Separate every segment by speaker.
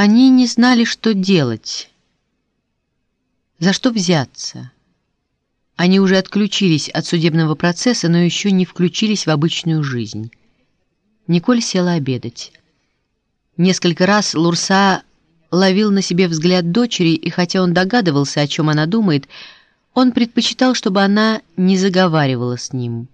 Speaker 1: Они не знали, что делать, за что взяться. Они уже отключились от судебного процесса, но еще не включились в обычную жизнь. Николь села обедать. Несколько раз Лурса ловил на себе взгляд дочери, и хотя он догадывался, о чем она думает, он предпочитал, чтобы она не заговаривала с ним.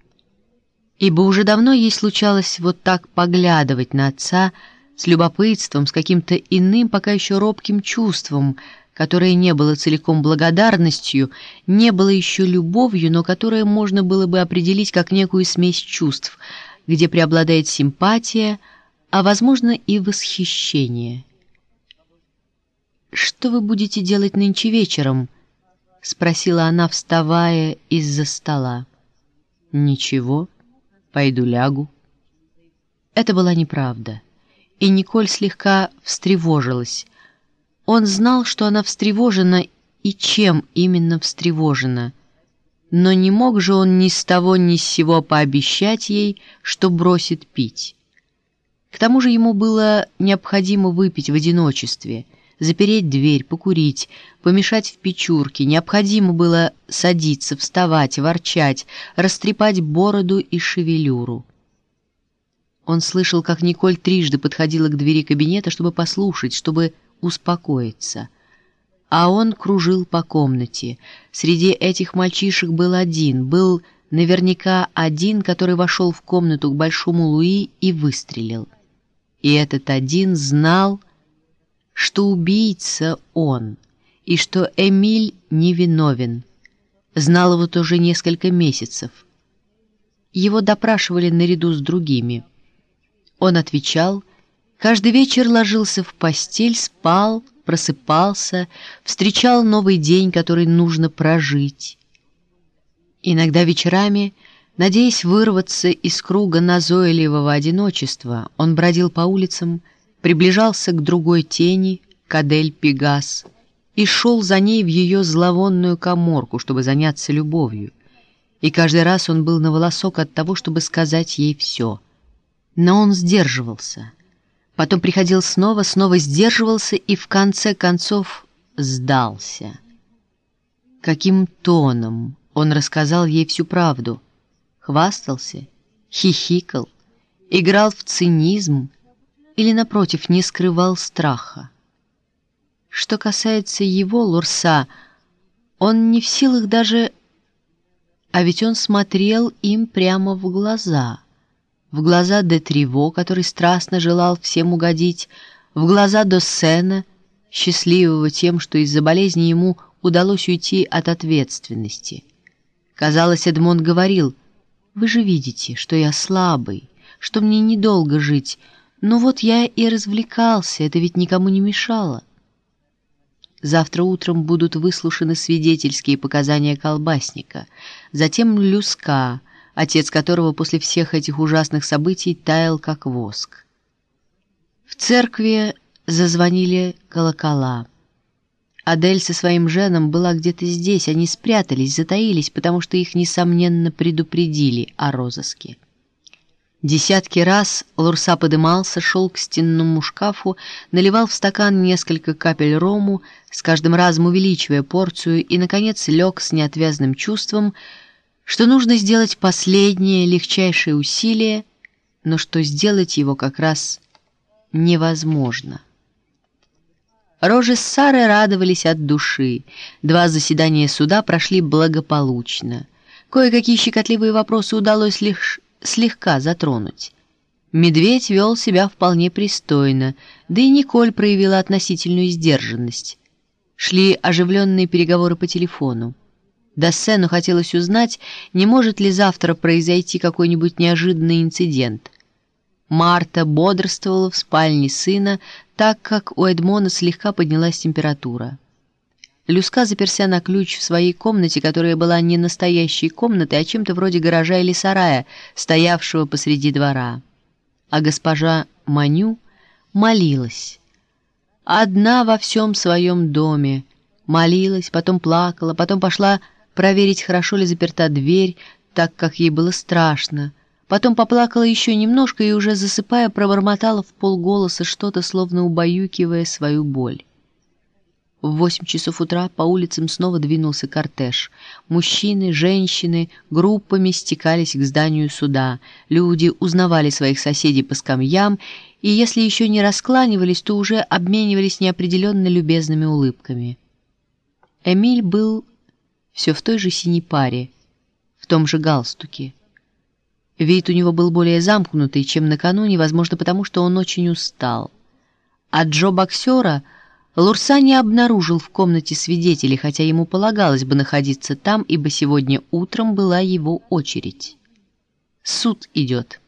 Speaker 1: Ибо уже давно ей случалось вот так поглядывать на отца, с любопытством, с каким-то иным, пока еще робким чувством, которое не было целиком благодарностью, не было еще любовью, но которое можно было бы определить как некую смесь чувств, где преобладает симпатия, а, возможно, и восхищение. «Что вы будете делать нынче вечером?» — спросила она, вставая из-за стола. «Ничего, пойду лягу». Это была неправда и Николь слегка встревожилась. Он знал, что она встревожена и чем именно встревожена. Но не мог же он ни с того ни с сего пообещать ей, что бросит пить. К тому же ему было необходимо выпить в одиночестве, запереть дверь, покурить, помешать в печурке, необходимо было садиться, вставать, ворчать, растрепать бороду и шевелюру. Он слышал, как Николь трижды подходила к двери кабинета, чтобы послушать, чтобы успокоиться. А он кружил по комнате. Среди этих мальчишек был один, был наверняка один, который вошел в комнату к Большому Луи и выстрелил. И этот один знал, что убийца он, и что Эмиль невиновен. Знал его тоже несколько месяцев. Его допрашивали наряду с другими — он отвечал, каждый вечер ложился в постель, спал, просыпался, встречал новый день, который нужно прожить. Иногда вечерами, надеясь вырваться из круга назойливого одиночества, он бродил по улицам, приближался к другой тени, Кадель Пегас, и шел за ней в ее зловонную коморку, чтобы заняться любовью. И каждый раз он был на волосок от того, чтобы сказать ей все — но он сдерживался. Потом приходил снова, снова сдерживался и в конце концов сдался. Каким тоном он рассказал ей всю правду? Хвастался, хихикал, играл в цинизм или, напротив, не скрывал страха? Что касается его, Лурса, он не в силах даже... А ведь он смотрел им прямо в глаза — в глаза де Триво, который страстно желал всем угодить, в глаза до Сена, счастливого тем, что из-за болезни ему удалось уйти от ответственности. Казалось, Эдмонд говорил, «Вы же видите, что я слабый, что мне недолго жить, но вот я и развлекался, это ведь никому не мешало». Завтра утром будут выслушаны свидетельские показания колбасника, затем Люска — отец которого после всех этих ужасных событий таял как воск. В церкви зазвонили колокола. Адель со своим женом была где-то здесь, они спрятались, затаились, потому что их, несомненно, предупредили о розыске. Десятки раз Лурса подымался, шел к стенному шкафу, наливал в стакан несколько капель рому, с каждым разом увеличивая порцию, и, наконец, лег с неотвязным чувством, что нужно сделать последнее, легчайшее усилие, но что сделать его как раз невозможно. Рожи с Сарой радовались от души. Два заседания суда прошли благополучно. Кое-какие щекотливые вопросы удалось лишь слегка затронуть. Медведь вел себя вполне пристойно, да и Николь проявила относительную сдержанность. Шли оживленные переговоры по телефону. Дассену хотелось узнать, не может ли завтра произойти какой-нибудь неожиданный инцидент. Марта бодрствовала в спальне сына, так как у Эдмона слегка поднялась температура. Люска заперся на ключ в своей комнате, которая была не настоящей комнатой, а чем-то вроде гаража или сарая, стоявшего посреди двора. А госпожа Маню молилась. Одна во всем своем доме. Молилась, потом плакала, потом пошла проверить, хорошо ли заперта дверь, так как ей было страшно. Потом поплакала еще немножко и уже засыпая пробормотала в полголоса что-то, словно убаюкивая свою боль. В восемь часов утра по улицам снова двинулся кортеж. Мужчины, женщины группами стекались к зданию суда. Люди узнавали своих соседей по скамьям, и если еще не раскланивались, то уже обменивались неопределенно любезными улыбками. Эмиль был все в той же синей паре, в том же галстуке. Вид у него был более замкнутый, чем накануне, возможно, потому что он очень устал. А Джо-боксера — Лурса не обнаружил в комнате свидетелей, хотя ему полагалось бы находиться там, ибо сегодня утром была его очередь. Суд идет.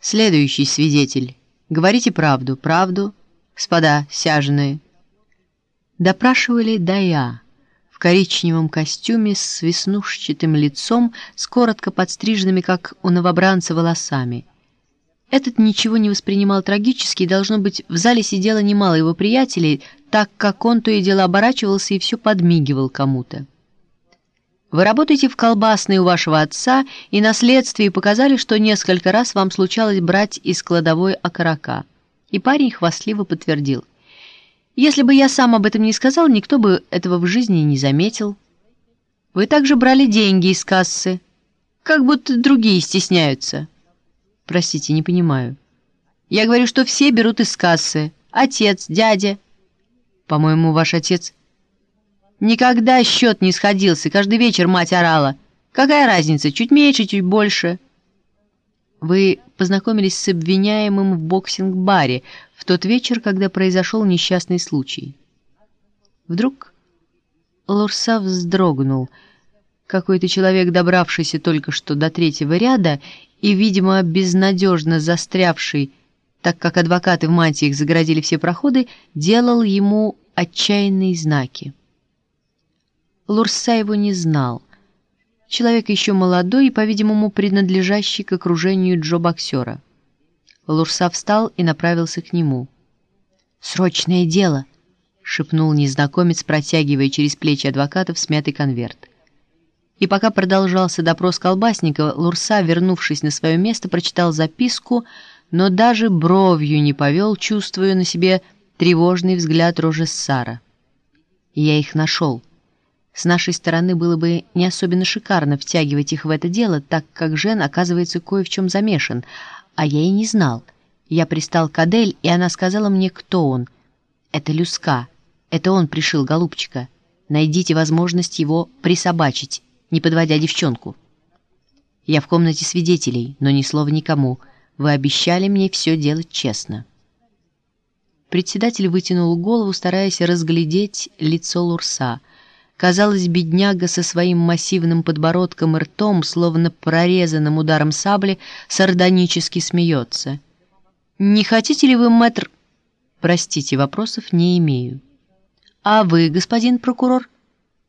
Speaker 1: Следующий свидетель. Говорите правду, правду, господа сяженые. Допрашивали Дая коричневом костюме с веснушчатым лицом, с коротко подстриженными, как у новобранца, волосами. Этот ничего не воспринимал трагически, и, должно быть, в зале сидело немало его приятелей, так как он то и дело оборачивался и все подмигивал кому-то. Вы работаете в колбасной у вашего отца, и на следствии показали, что несколько раз вам случалось брать из кладовой окорока. И парень хвастливо подтвердил. Если бы я сам об этом не сказал, никто бы этого в жизни не заметил. Вы также брали деньги из кассы, как будто другие стесняются. Простите, не понимаю. Я говорю, что все берут из кассы. Отец, дядя. По-моему, ваш отец... Никогда счет не сходился, каждый вечер мать орала. Какая разница, чуть меньше, чуть больше. Вы познакомились с обвиняемым в боксинг-баре в тот вечер, когда произошел несчастный случай. Вдруг Лурса вздрогнул. Какой-то человек, добравшийся только что до третьего ряда и, видимо, безнадежно застрявший, так как адвокаты в мантиях загородили все проходы, делал ему отчаянные знаки. Лурса его не знал. Человек еще молодой и, по-видимому, принадлежащий к окружению Джо-боксера. Лурса встал и направился к нему. «Срочное дело!» — шепнул незнакомец, протягивая через плечи адвокатов смятый конверт. И пока продолжался допрос колбасника, Лурса, вернувшись на свое место, прочитал записку, но даже бровью не повел, чувствуя на себе тревожный взгляд Рожессара. «Я их нашел. С нашей стороны было бы не особенно шикарно втягивать их в это дело, так как Жен, оказывается, кое в чем замешан, а я и не знал. Я пристал к Адель, и она сказала мне, кто он. Это Люска. Это он пришил голубчика. Найдите возможность его присобачить» не подводя девчонку. Я в комнате свидетелей, но ни слова никому. Вы обещали мне все делать честно. Председатель вытянул голову, стараясь разглядеть лицо Лурса. Казалось, бедняга со своим массивным подбородком и ртом, словно прорезанным ударом сабли, сардонически смеется. «Не хотите ли вы, мэтр...» «Простите, вопросов не имею». «А вы, господин прокурор?»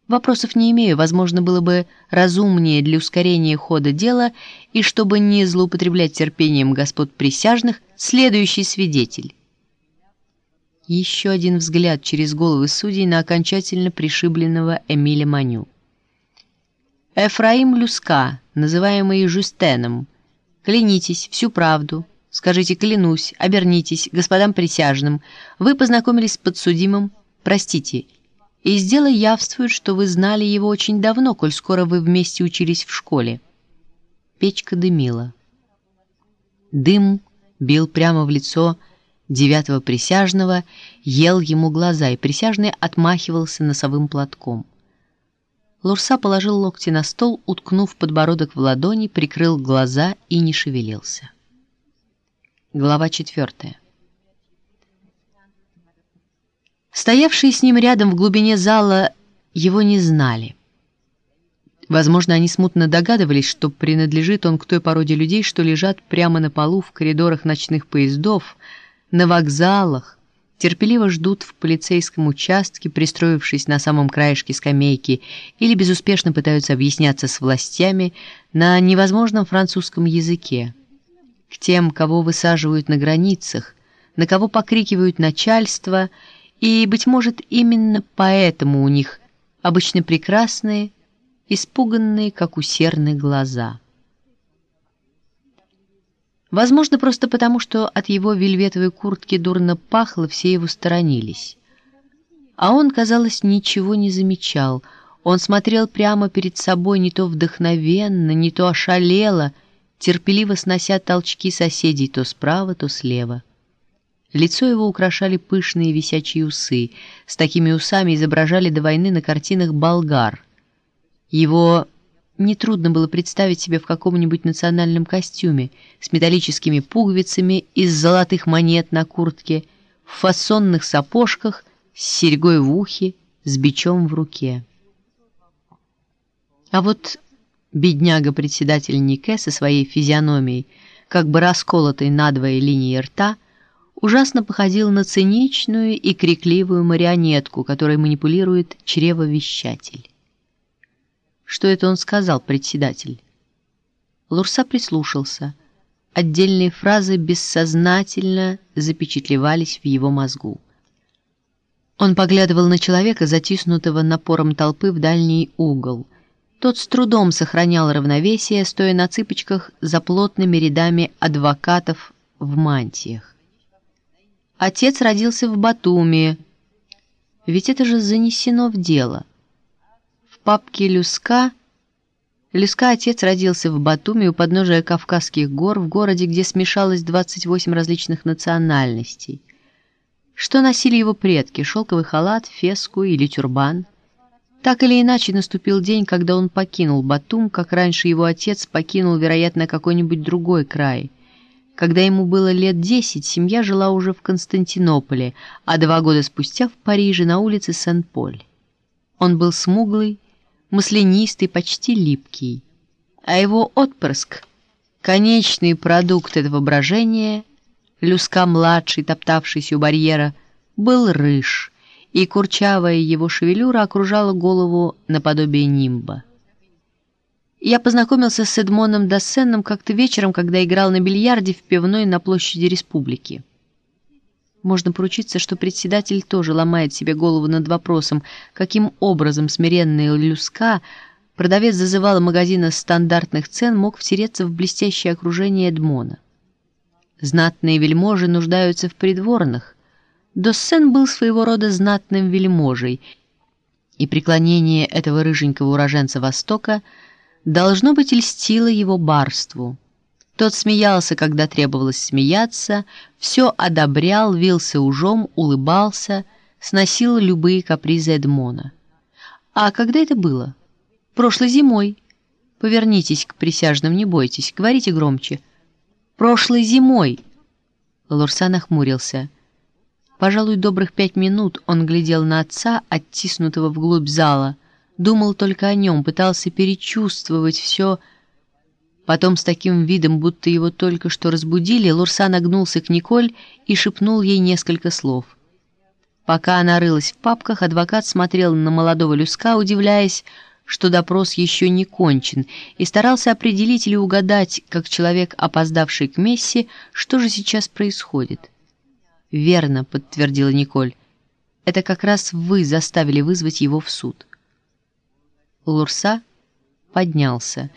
Speaker 1: Вопросов не имею, возможно, было бы разумнее для ускорения хода дела и чтобы не злоупотреблять терпением господ присяжных, следующий свидетель. Еще один взгляд через головы судей на окончательно пришибленного Эмиля Маню. Эфраим Люска, называемый Жюстеном, клянитесь всю правду, скажите «клянусь», обернитесь господам присяжным, вы познакомились с подсудимым, простите, и из дела явствует, что вы знали его очень давно, коль скоро вы вместе учились в школе. Печка дымила. Дым бил прямо в лицо девятого присяжного, ел ему глаза, и присяжный отмахивался носовым платком. Лурса положил локти на стол, уткнув подбородок в ладони, прикрыл глаза и не шевелился. Глава четвертая. Стоявшие с ним рядом в глубине зала его не знали. Возможно, они смутно догадывались, что принадлежит он к той породе людей, что лежат прямо на полу в коридорах ночных поездов, на вокзалах, терпеливо ждут в полицейском участке, пристроившись на самом краешке скамейки, или безуспешно пытаются объясняться с властями на невозможном французском языке. К тем, кого высаживают на границах, на кого покрикивают начальство – и, быть может, именно поэтому у них обычно прекрасные, испуганные, как у глаза. Возможно, просто потому, что от его вельветовой куртки дурно пахло, все его сторонились. А он, казалось, ничего не замечал. Он смотрел прямо перед собой не то вдохновенно, не то ошалело, терпеливо снося толчки соседей то справа, то слева. Лицо его украшали пышные висячие усы. С такими усами изображали до войны на картинах болгар. Его нетрудно было представить себе в каком-нибудь национальном костюме с металлическими пуговицами из золотых монет на куртке, в фасонных сапожках, с серьгой в ухе, с бичом в руке. А вот бедняга-председатель Нике со своей физиономией, как бы расколотой надвое линии рта, ужасно походил на циничную и крикливую марионетку, которой манипулирует чревовещатель. Что это он сказал, председатель? Лурса прислушался. Отдельные фразы бессознательно запечатлевались в его мозгу. Он поглядывал на человека, затиснутого напором толпы в дальний угол. Тот с трудом сохранял равновесие, стоя на цыпочках за плотными рядами адвокатов в мантиях. Отец родился в Батуми. Ведь это же занесено в дело. Папке Люска... Люска отец родился в Батуми у подножия Кавказских гор, в городе, где смешалось 28 различных национальностей. Что носили его предки, шелковый халат, феску или тюрбан? Так или иначе наступил день, когда он покинул Батум, как раньше его отец покинул, вероятно, какой-нибудь другой край – когда ему было лет десять, семья жила уже в Константинополе, а два года спустя в Париже на улице Сен-Поль. Он был смуглый, маслянистый, почти липкий, а его отпрыск, конечный продукт этого брожения, Люска-младший, топтавшийся у барьера, был рыж, и курчавая его шевелюра окружала голову наподобие нимба. Я познакомился с Эдмоном Дассеном как-то вечером, когда играл на бильярде в пивной на площади Республики. Можно поручиться, что председатель тоже ломает себе голову над вопросом, каким образом смиренный Люска, продавец зазывала магазина стандартных цен, мог втереться в блестящее окружение Эдмона. Знатные вельможи нуждаются в придворных. Доссен был своего рода знатным вельможей, и преклонение этого рыженького уроженца Востока – должно быть, льстило его барству. Тот смеялся, когда требовалось смеяться, все одобрял, вился ужом, улыбался, сносил любые капризы Эдмона. А когда это было? Прошлой зимой. Повернитесь к присяжным, не бойтесь, говорите громче. Прошлой зимой. Лурса нахмурился. Пожалуй, добрых пять минут он глядел на отца, оттиснутого вглубь зала, думал только о нем, пытался перечувствовать все. Потом с таким видом, будто его только что разбудили, Лурса нагнулся к Николь и шепнул ей несколько слов. Пока она рылась в папках, адвокат смотрел на молодого Люска, удивляясь, что допрос еще не кончен, и старался определить или угадать, как человек, опоздавший к мессе, что же сейчас происходит. «Верно», — подтвердила Николь. «Это как раз вы заставили вызвать его в суд». Лурса поднялся.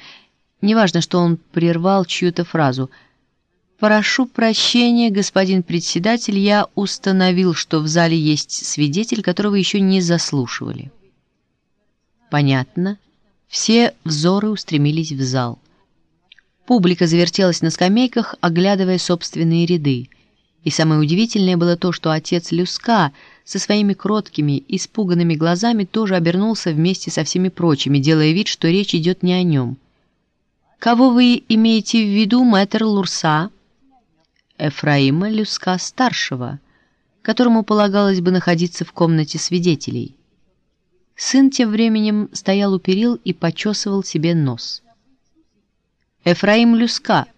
Speaker 1: Неважно, что он прервал чью-то фразу. «Прошу прощения, господин председатель, я установил, что в зале есть свидетель, которого еще не заслушивали». «Понятно». Все взоры устремились в зал. Публика завертелась на скамейках, оглядывая собственные ряды. И самое удивительное было то, что отец Люска со своими кроткими, испуганными глазами тоже обернулся вместе со всеми прочими, делая вид, что речь идет не о нем. «Кого вы имеете в виду, мэтр Лурса?» «Эфраима Люска-старшего, которому полагалось бы находиться в комнате свидетелей». Сын тем временем стоял у перил и почесывал себе нос. «Эфраим Люска,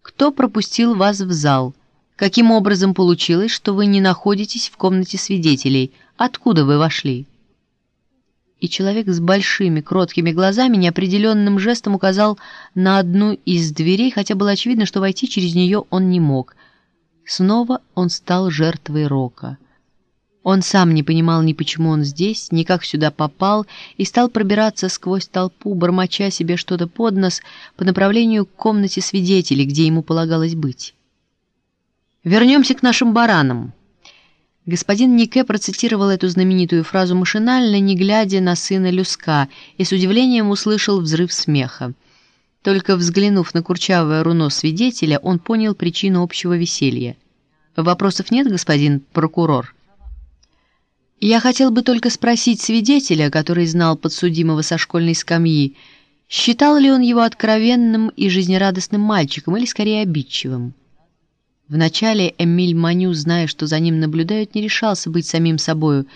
Speaker 1: кто пропустил вас в зал?» Каким образом получилось, что вы не находитесь в комнате свидетелей? Откуда вы вошли?» И человек с большими кроткими глазами неопределенным жестом указал на одну из дверей, хотя было очевидно, что войти через нее он не мог. Снова он стал жертвой рока. Он сам не понимал ни почему он здесь, ни как сюда попал, и стал пробираться сквозь толпу, бормоча себе что-то под нос по направлению к комнате свидетелей, где ему полагалось быть. «Вернемся к нашим баранам». Господин Нике процитировал эту знаменитую фразу машинально, не глядя на сына Люска, и с удивлением услышал взрыв смеха. Только взглянув на курчавое руно свидетеля, он понял причину общего веселья. «Вопросов нет, господин прокурор?» Я хотел бы только спросить свидетеля, который знал подсудимого со школьной скамьи, считал ли он его откровенным и жизнерадостным мальчиком или скорее обидчивым. Вначале Эмиль Маню, зная, что за ним наблюдают, не решался быть самим собою,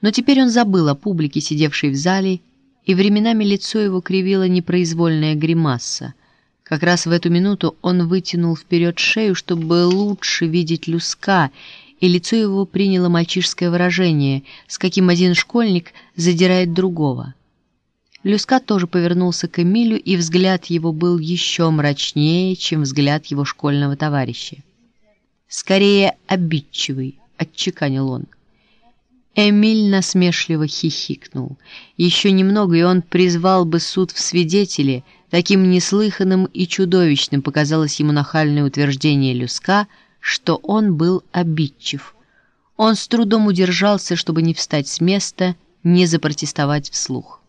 Speaker 1: но теперь он забыл о публике, сидевшей в зале, и временами лицо его кривило непроизвольная гримаса. Как раз в эту минуту он вытянул вперед шею, чтобы лучше видеть Люска, и лицо его приняло мальчишеское выражение, с каким один школьник задирает другого. Люска тоже повернулся к Эмилю, и взгляд его был еще мрачнее, чем взгляд его школьного товарища. «Скорее обидчивый», — отчеканил он. Эмиль насмешливо хихикнул. Еще немного, и он призвал бы суд в свидетели. Таким неслыханным и чудовищным показалось ему нахальное утверждение Люска — что он был обидчив. Он с трудом удержался, чтобы не встать с места, не запротестовать вслух.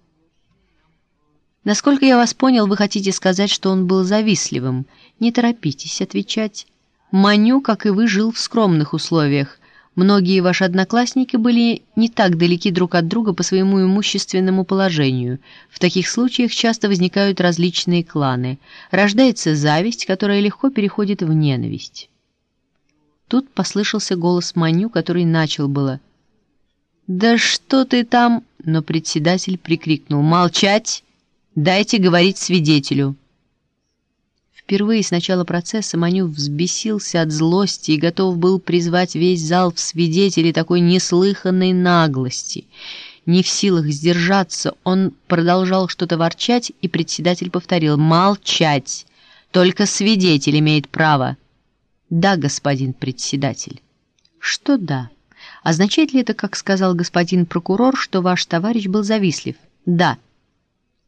Speaker 1: Насколько я вас понял, вы хотите сказать, что он был завистливым. Не торопитесь отвечать. Маню, как и вы, жил в скромных условиях. Многие ваши одноклассники были не так далеки друг от друга по своему имущественному положению. В таких случаях часто возникают различные кланы. Рождается зависть, которая легко переходит в ненависть. Тут послышался голос Маню, который начал было. «Да что ты там?» Но председатель прикрикнул. «Молчать! Дайте говорить свидетелю!» Впервые с начала процесса Маню взбесился от злости и готов был призвать весь зал в свидетели такой неслыханной наглости. Не в силах сдержаться, он продолжал что-то ворчать, и председатель повторил «Молчать! Только свидетель имеет право!» «Да, господин председатель». «Что да? Означает ли это, как сказал господин прокурор, что ваш товарищ был завистлив?» «Да».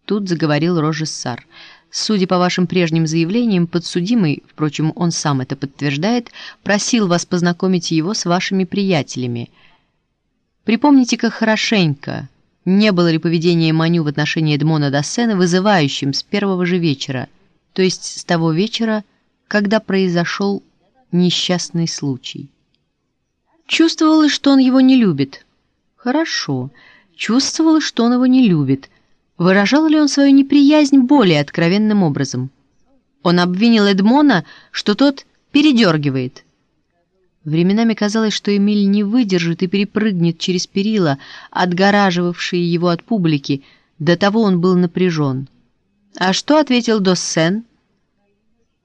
Speaker 1: Тут заговорил Рожессар. «Судя по вашим прежним заявлениям, подсудимый, впрочем, он сам это подтверждает, просил вас познакомить его с вашими приятелями. Припомните-ка хорошенько, не было ли поведение Маню в отношении Эдмона Доссена вызывающим с первого же вечера, то есть с того вечера, когда произошел несчастный случай. Чувствовалось, что он его не любит. Хорошо. Чувствовалось, что он его не любит. Выражал ли он свою неприязнь более откровенным образом? Он обвинил Эдмона, что тот передергивает. Временами казалось, что Эмиль не выдержит и перепрыгнет через перила, отгораживавшие его от публики. До того он был напряжен. А что ответил Доссен?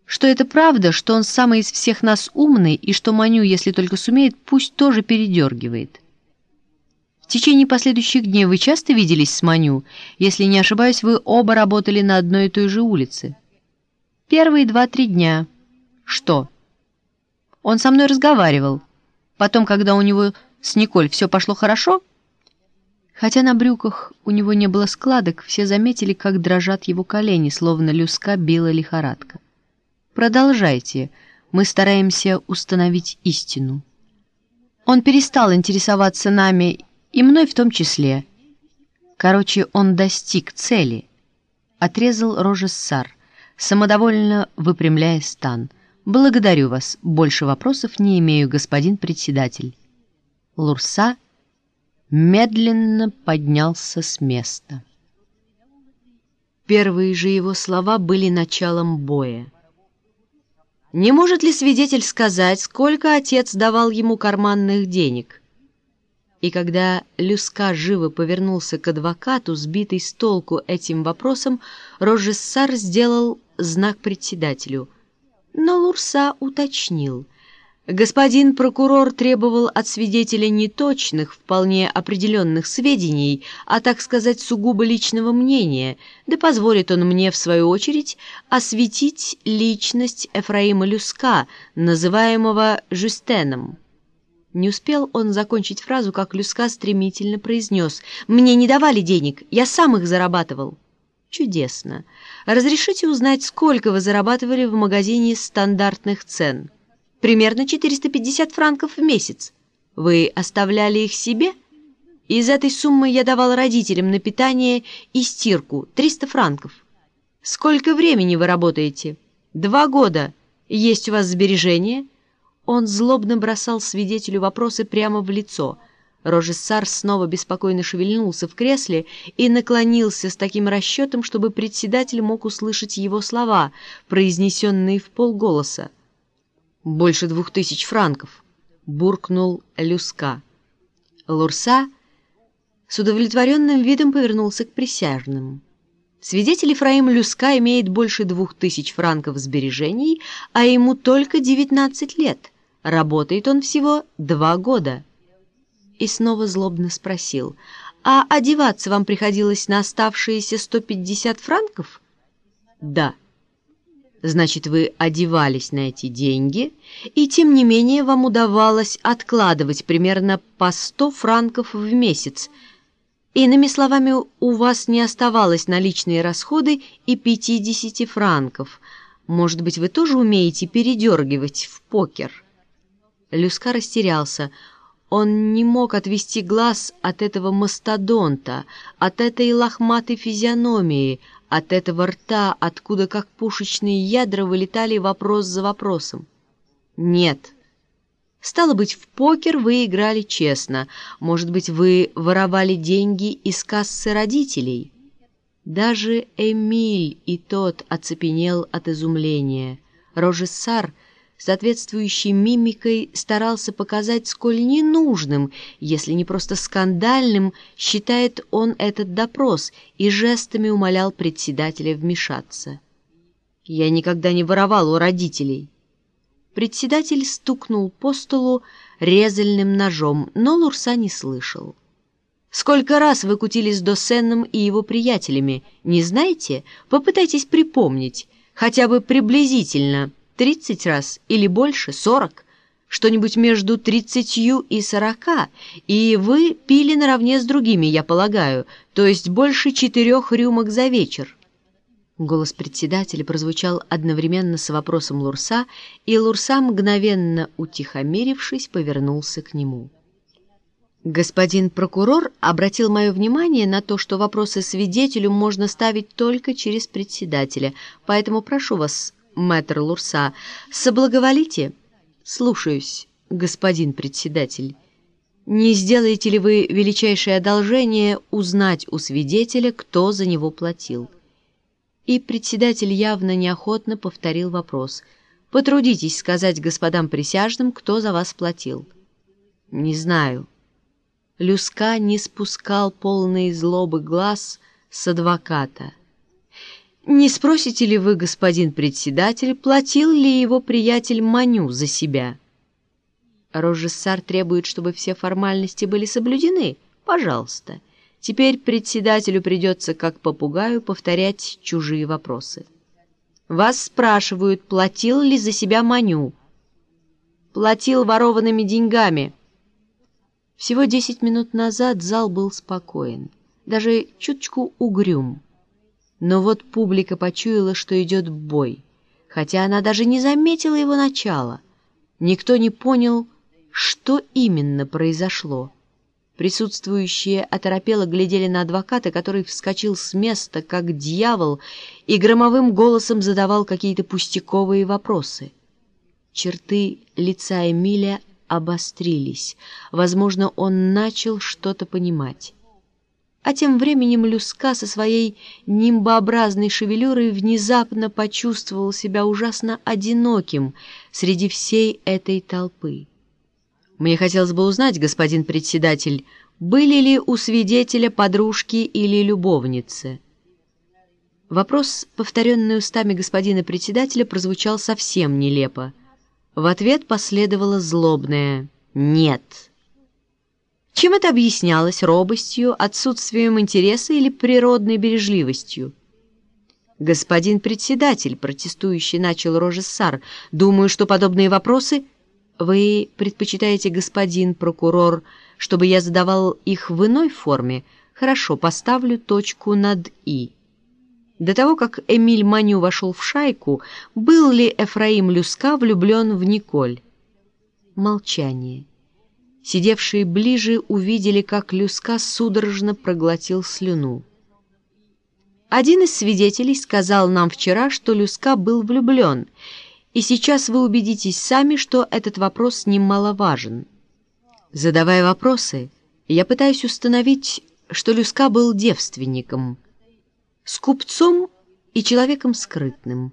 Speaker 1: что это правда, что он самый из всех нас умный, и что Маню, если только сумеет, пусть тоже передергивает. В течение последующих дней вы часто виделись с Маню? Если не ошибаюсь, вы оба работали на одной и той же улице. Первые два-три дня. Что? Он со мной разговаривал. Потом, когда у него с Николь все пошло хорошо... Хотя на брюках у него не было складок, все заметили, как дрожат его колени, словно люска била лихорадка. Продолжайте. Мы стараемся установить истину. Он перестал интересоваться нами, и мной в том числе. Короче, он достиг цели. Отрезал Рожессар, самодовольно выпрямляя стан. «Благодарю вас. Больше вопросов не имею, господин председатель». Лурса медленно поднялся с места. Первые же его слова были началом боя. Не может ли свидетель сказать, сколько отец давал ему карманных денег? И когда Люска живо повернулся к адвокату, сбитый с толку этим вопросом, Рожессар сделал знак председателю. Но Лурса уточнил — Господин прокурор требовал от свидетеля неточных, вполне определенных сведений, а, так сказать, сугубо личного мнения, да позволит он мне, в свою очередь, осветить личность Эфраима Люска, называемого Жюстеном. Не успел он закончить фразу, как Люска стремительно произнес «Мне не давали денег, я сам их зарабатывал». «Чудесно. Разрешите узнать, сколько вы зарабатывали в магазине стандартных цен?» «Примерно 450 франков в месяц. Вы оставляли их себе?» «Из этой суммы я давал родителям на питание и стирку 300 франков». «Сколько времени вы работаете?» «Два года. Есть у вас сбережения?» Он злобно бросал свидетелю вопросы прямо в лицо. Рожессар снова беспокойно шевельнулся в кресле и наклонился с таким расчетом, чтобы председатель мог услышать его слова, произнесенные в полголоса. «Больше двух тысяч франков», — буркнул Люска. Лурса с удовлетворенным видом повернулся к присяжным. Свидетель Ефраим Люска имеет больше двух тысяч франков сбережений, а ему только девятнадцать лет — Работает он всего два года. И снова злобно спросил, а одеваться вам приходилось на оставшиеся 150 франков? Да. Значит, вы одевались на эти деньги, и тем не менее вам удавалось откладывать примерно по 100 франков в месяц. Иными словами, у вас не оставалось на личные расходы и 50 франков. Может быть, вы тоже умеете передергивать в покер?» Люска растерялся. Он не мог отвести глаз от этого мастодонта, от этой лохматой физиономии, от этого рта, откуда как пушечные ядра вылетали вопрос за вопросом. «Нет». Стало быть, в покер вы играли честно. Может быть, вы воровали деньги из кассы родителей? Даже Эмиль и тот оцепенел от изумления. Рожессар — соответствующей мимикой старался показать, сколь ненужным, если не просто скандальным, считает он этот допрос, и жестами умолял председателя вмешаться. «Я никогда не воровал у родителей». Председатель стукнул по столу резальным ножом, но Лурса не слышал. «Сколько раз вы кутились с Досенном и его приятелями, не знаете? Попытайтесь припомнить, хотя бы приблизительно». Тридцать раз или больше, сорок, что-нибудь между тридцатью и сорока, и вы пили наравне с другими, я полагаю, то есть больше четырех рюмок за вечер. Голос председателя прозвучал одновременно с вопросом Лурса, и Лурса, мгновенно утихомирившись, повернулся к нему. Господин прокурор обратил мое внимание на то, что вопросы свидетелю можно ставить только через председателя, поэтому прошу вас мэтр Лурса, соблаговолите? Слушаюсь, господин председатель. Не сделаете ли вы величайшее одолжение узнать у свидетеля, кто за него платил? И председатель явно неохотно повторил вопрос. Потрудитесь сказать господам присяжным, кто за вас платил. Не знаю. Люска не спускал полные злобы глаз с адвоката. Не спросите ли вы, господин председатель, платил ли его приятель Маню за себя? Рожессар требует, чтобы все формальности были соблюдены. Пожалуйста. Теперь председателю придется, как попугаю, повторять чужие вопросы. Вас спрашивают, платил ли за себя Маню. Платил ворованными деньгами. Всего десять минут назад зал был спокоен, даже чуточку угрюм. Но вот публика почуяла, что идет бой, хотя она даже не заметила его начала. Никто не понял, что именно произошло. Присутствующие оторопело глядели на адвоката, который вскочил с места, как дьявол, и громовым голосом задавал какие-то пустяковые вопросы. Черты лица Эмиля обострились. Возможно, он начал что-то понимать. А тем временем Люска со своей нимбообразной шевелюрой внезапно почувствовал себя ужасно одиноким среди всей этой толпы. Мне хотелось бы узнать, господин председатель, были ли у свидетеля подружки или любовницы? Вопрос, повторенный устами господина председателя, прозвучал совсем нелепо. В ответ последовало злобное «нет». Чем это объяснялось? Робостью, отсутствием интереса или природной бережливостью? «Господин председатель», — протестующий начал Рожессар, «думаю, что подобные вопросы...» Вы предпочитаете, господин прокурор, чтобы я задавал их в иной форме? Хорошо, поставлю точку над «и». До того, как Эмиль Маню вошел в шайку, был ли Эфраим Люска влюблен в Николь? Молчание. Сидевшие ближе увидели, как Люска судорожно проглотил слюну. Один из свидетелей сказал нам вчера, что Люска был влюблен, и сейчас вы убедитесь сами, что этот вопрос немаловажен. Задавая вопросы, я пытаюсь установить, что Люска был девственником, с купцом и человеком скрытным.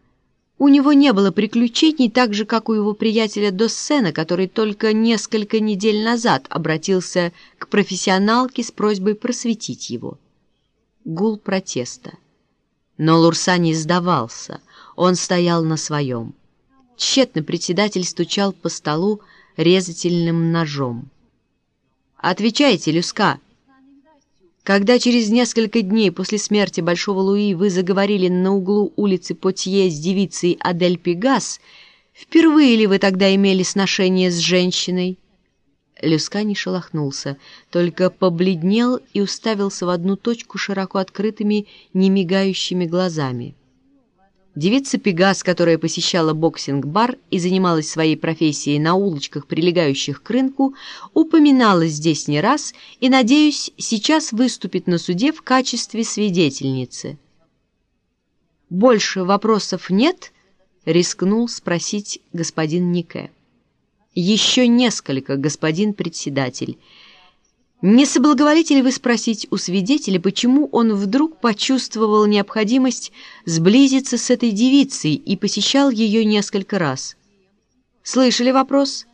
Speaker 1: У него не было приключений, так же, как у его приятеля Доссена, который только несколько недель назад обратился к профессионалке с просьбой просветить его. Гул протеста. Но Лурса не сдавался, он стоял на своем. Тщетно председатель стучал по столу резательным ножом. «Отвечайте, Люска!» Когда через несколько дней после смерти Большого Луи вы заговорили на углу улицы Потье с девицей Адель Пегас, впервые ли вы тогда имели сношение с женщиной? Люска не шелохнулся, только побледнел и уставился в одну точку широко открытыми, немигающими глазами. Девица Пегас, которая посещала боксинг-бар и занималась своей профессией на улочках, прилегающих к рынку, упоминалась здесь не раз и, надеюсь, сейчас выступит на суде в качестве свидетельницы. «Больше вопросов нет?» — рискнул спросить господин Нике. «Еще несколько, господин председатель». Не соблаговолите ли вы спросить у свидетеля, почему он вдруг почувствовал необходимость сблизиться с этой девицей и посещал ее несколько раз? Слышали вопрос?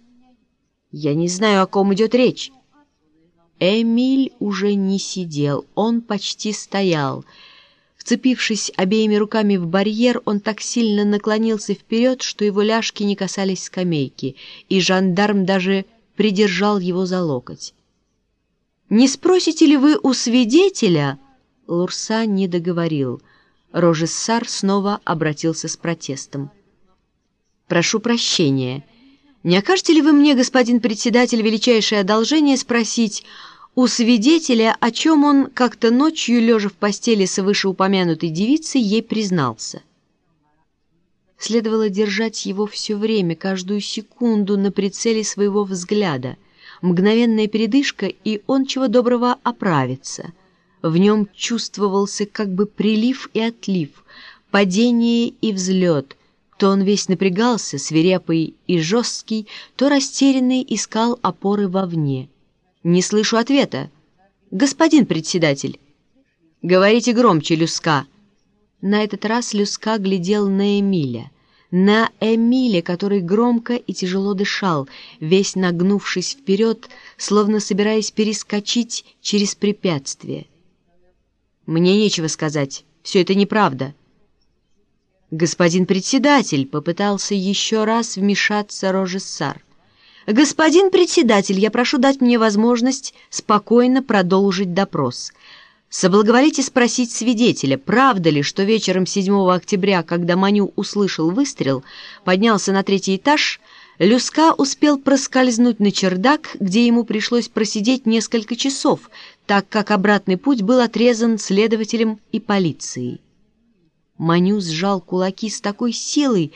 Speaker 1: Я не знаю, о ком идет речь. Эмиль уже не сидел, он почти стоял. Вцепившись обеими руками в барьер, он так сильно наклонился вперед, что его ляжки не касались скамейки, и жандарм даже придержал его за локоть. «Не спросите ли вы у свидетеля?» Лурса не договорил. Рожессар снова обратился с протестом. «Прошу прощения. Не окажете ли вы мне, господин председатель, величайшее одолжение спросить у свидетеля, о чем он как-то ночью, лежа в постели с вышеупомянутой девицей, ей признался?» Следовало держать его все время, каждую секунду на прицеле своего взгляда — мгновенная передышка, и он чего доброго оправится. В нем чувствовался как бы прилив и отлив, падение и взлет. То он весь напрягался, свирепый и жесткий, то растерянный искал опоры вовне. «Не слышу ответа. Господин председатель!» «Говорите громче, Люска!» На этот раз Люска глядел на Эмиля — на Эмиле, который громко и тяжело дышал, весь нагнувшись вперед, словно собираясь перескочить через препятствие. «Мне нечего сказать, все это неправда». «Господин председатель!» — попытался еще раз вмешаться Рожессар. «Господин председатель, я прошу дать мне возможность спокойно продолжить допрос. Соблаговолите спросить свидетеля, правда ли, что вечером 7 октября, когда Маню услышал выстрел, поднялся на третий этаж, Люска успел проскользнуть на чердак, где ему пришлось просидеть несколько часов, так как обратный путь был отрезан следователем и полицией. Маню сжал кулаки с такой силой,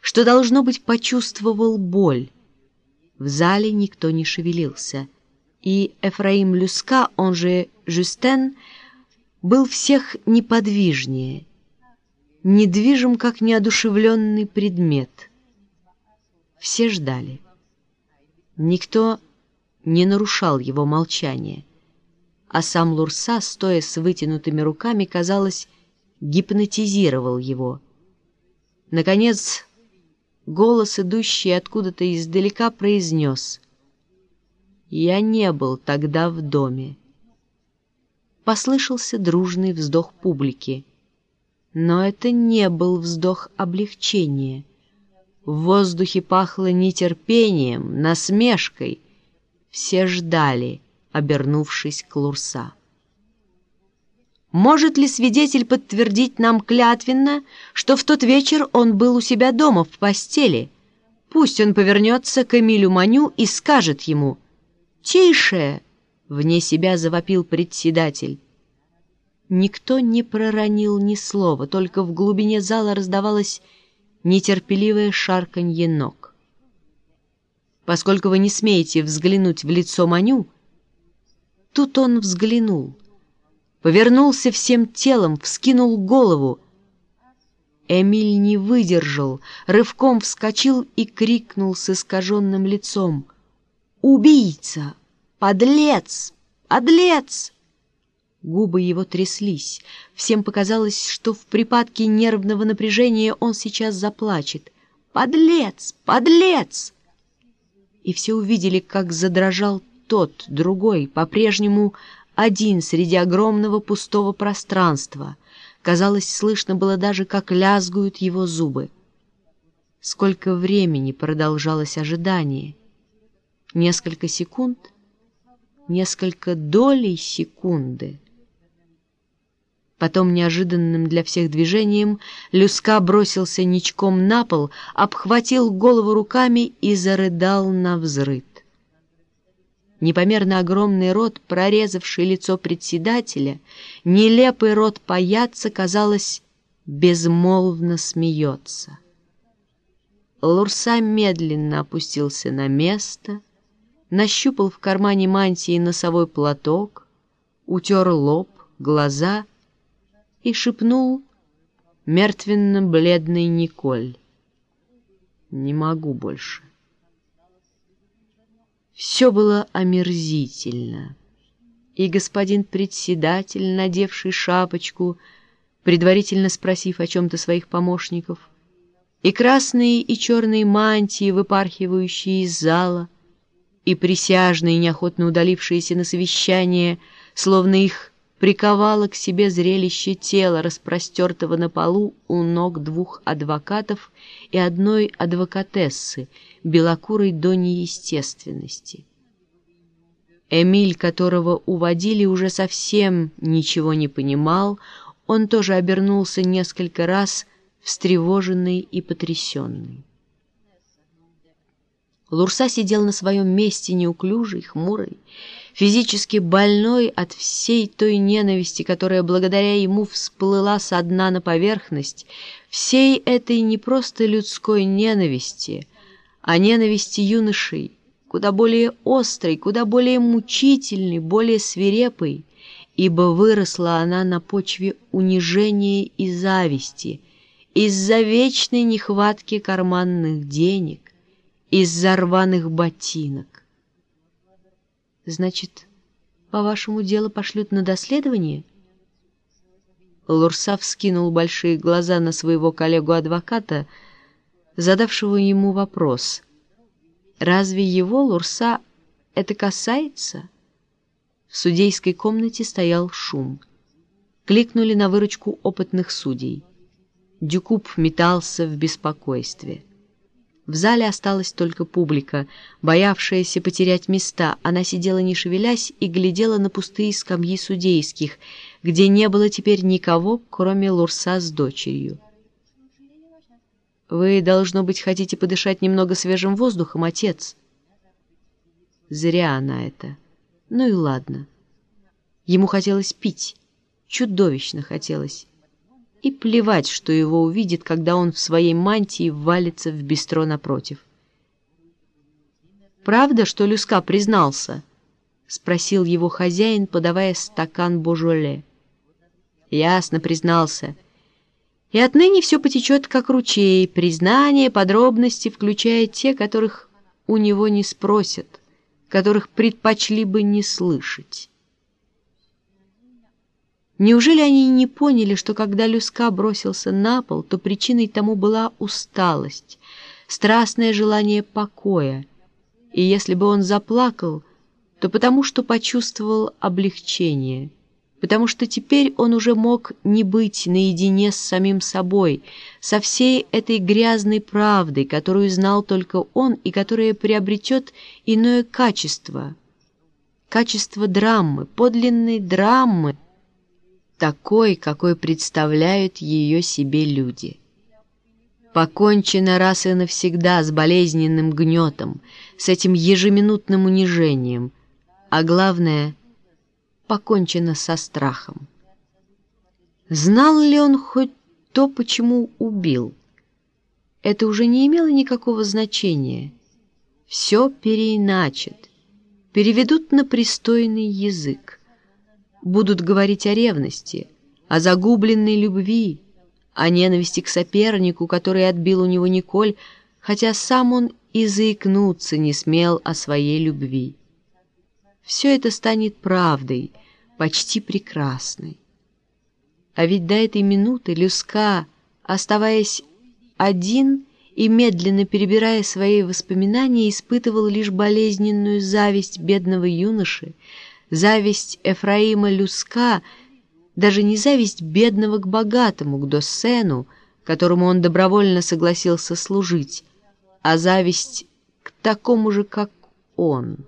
Speaker 1: что, должно быть, почувствовал боль. В зале никто не шевелился, и Эфраим Люска, он же Жюстен был всех неподвижнее, недвижим, как неодушевленный предмет. Все ждали. Никто не нарушал его молчание, а сам Лурса, стоя с вытянутыми руками, казалось, гипнотизировал его. Наконец, голос, идущий откуда-то издалека, произнес «Я не был тогда в доме» послышался дружный вздох публики. Но это не был вздох облегчения. В воздухе пахло нетерпением, насмешкой. Все ждали, обернувшись к Лурса. Может ли свидетель подтвердить нам клятвенно, что в тот вечер он был у себя дома в постели? Пусть он повернется к Эмилю Маню и скажет ему «Тише!» — вне себя завопил председатель. Никто не проронил ни слова, только в глубине зала раздавалось нетерпеливое шарканье ног. Поскольку вы не смеете взглянуть в лицо Маню, тут он взглянул, повернулся всем телом, вскинул голову. Эмиль не выдержал, рывком вскочил и крикнул с искаженным лицом. «Убийца! Подлец! Подлец!» Губы его тряслись. Всем показалось, что в припадке нервного напряжения он сейчас заплачет. «Подлец! Подлец!» И все увидели, как задрожал тот, другой, по-прежнему один среди огромного пустого пространства. Казалось, слышно было даже, как лязгают его зубы. Сколько времени продолжалось ожидание? Несколько секунд? Несколько долей секунды? Потом неожиданным для всех движением Люска бросился ничком на пол, обхватил голову руками и зарыдал на взрыд. Непомерно огромный рот, прорезавший лицо председателя, нелепый рот паяца, казалось, безмолвно смеется. Лурса медленно опустился на место, нащупал в кармане мантии носовой платок, утер лоб, глаза — и шепнул мертвенно-бледный Николь. «Не могу больше». Все было омерзительно, и господин председатель, надевший шапочку, предварительно спросив о чем-то своих помощников, и красные и черные мантии, выпархивающие из зала, и присяжные, неохотно удалившиеся на совещание, словно их приковало к себе зрелище тела, распростертого на полу у ног двух адвокатов и одной адвокатессы, белокурой до неестественности. Эмиль, которого уводили, уже совсем ничего не понимал, он тоже обернулся несколько раз, встревоженный и потрясенный. Лурса сидел на своем месте неуклюжий, хмурый, физически больной от всей той ненависти, которая благодаря ему всплыла со дна на поверхность, всей этой не просто людской ненависти, а ненависти юношей, куда более острой, куда более мучительной, более свирепой, ибо выросла она на почве унижения и зависти, из-за вечной нехватки карманных денег, из-за рваных ботинок. Значит, по-вашему, дело пошлют на доследование? Лурса вскинул большие глаза на своего коллегу-адвоката, задавшего ему вопрос. Разве его, Лурса, это касается? В судейской комнате стоял шум. Кликнули на выручку опытных судей. Дюкуб метался в беспокойстве. В зале осталась только публика, боявшаяся потерять места. Она сидела не шевелясь и глядела на пустые скамьи судейских, где не было теперь никого, кроме Лурса с дочерью. «Вы, должно быть, хотите подышать немного свежим воздухом, отец?» Зря она это. Ну и ладно. Ему хотелось пить, чудовищно хотелось и плевать, что его увидит, когда он в своей мантии валится в бистро напротив. «Правда, что Люска признался?» — спросил его хозяин, подавая стакан Божоле. «Ясно, признался. И отныне все потечет как ручей, признание, подробности, включая те, которых у него не спросят, которых предпочли бы не слышать». Неужели они не поняли, что когда Люска бросился на пол, то причиной тому была усталость, страстное желание покоя, и если бы он заплакал, то потому что почувствовал облегчение, потому что теперь он уже мог не быть наедине с самим собой, со всей этой грязной правдой, которую знал только он и которая приобретет иное качество, качество драмы, подлинной драмы, такой, какой представляют ее себе люди. Покончено раз и навсегда с болезненным гнетом, с этим ежеминутным унижением, а главное — покончено со страхом. Знал ли он хоть то, почему убил? Это уже не имело никакого значения. Все переиначат, переведут на пристойный язык. Будут говорить о ревности, о загубленной любви, о ненависти к сопернику, который отбил у него Николь, хотя сам он и заикнуться не смел о своей любви. Все это станет правдой, почти прекрасной. А ведь до этой минуты Люска, оставаясь один и медленно перебирая свои воспоминания, испытывал лишь болезненную зависть бедного юноши, зависть Эфраима Люска, даже не зависть бедного к богатому, к Доссену, которому он добровольно согласился служить, а зависть к такому же, как он,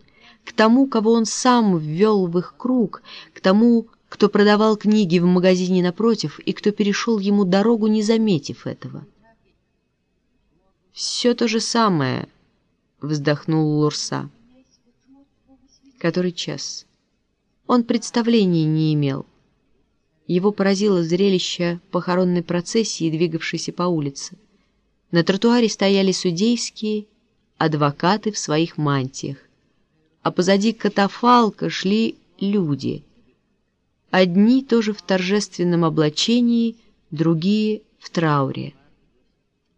Speaker 1: к тому, кого он сам ввел в их круг, к тому, кто продавал книги в магазине напротив и кто перешел ему дорогу, не заметив этого. «Все то же самое», — вздохнул Лурса. «Который час?» Он представления не имел. Его поразило зрелище похоронной процессии, двигавшейся по улице. На тротуаре стояли судейские, адвокаты в своих мантиях, а позади катафалка шли люди — Одни тоже в торжественном облачении, другие в трауре.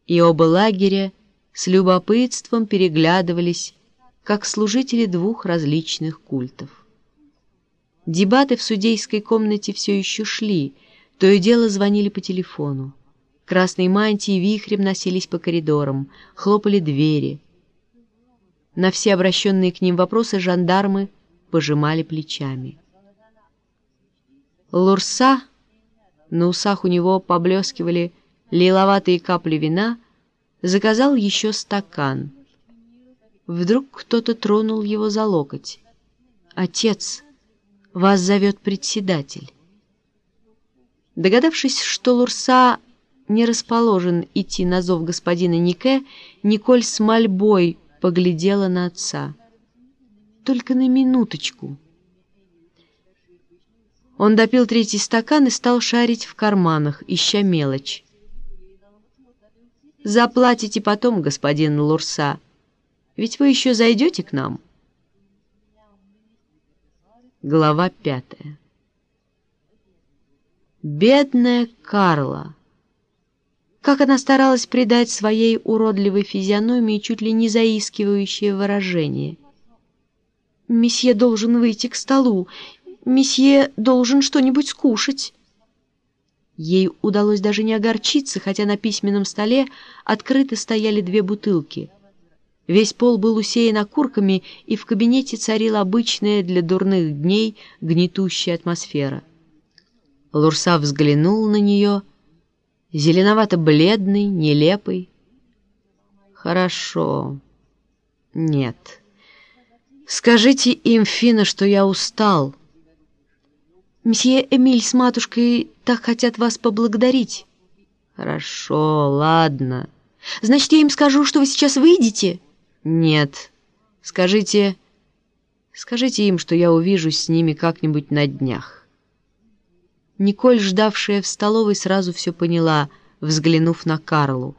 Speaker 1: И оба лагеря с любопытством переглядывались, как служители двух различных культов. Дебаты в судейской комнате все еще шли, то и дело звонили по телефону. Красные мантии вихрем носились по коридорам, хлопали двери. На все обращенные к ним вопросы жандармы пожимали плечами. Лурса, на усах у него поблескивали лиловатые капли вина, заказал еще стакан. Вдруг кто-то тронул его за локоть. «Отец, вас зовет председатель». Догадавшись, что Лурса не расположен идти на зов господина Нике, Николь с мольбой поглядела на отца. «Только на минуточку». Он допил третий стакан и стал шарить в карманах, ища мелочь. «Заплатите потом, господин Лурса, ведь вы еще зайдете к нам». Глава пятая Бедная Карла! Как она старалась придать своей уродливой физиономии чуть ли не заискивающее выражение. «Месье должен выйти к столу месье должен что-нибудь скушать». Ей удалось даже не огорчиться, хотя на письменном столе открыто стояли две бутылки. Весь пол был усеян окурками, и в кабинете царила обычная для дурных дней гнетущая атмосфера. Лурса взглянул на нее, зеленовато-бледный, нелепый. «Хорошо. Нет. Скажите им, Фина, что я устал». Мсье Эмиль с матушкой так хотят вас поблагодарить». «Хорошо, ладно. Значит, я им скажу, что вы сейчас выйдете?» «Нет. Скажите... Скажите им, что я увижусь с ними как-нибудь на днях». Николь, ждавшая в столовой, сразу все поняла, взглянув на Карлу.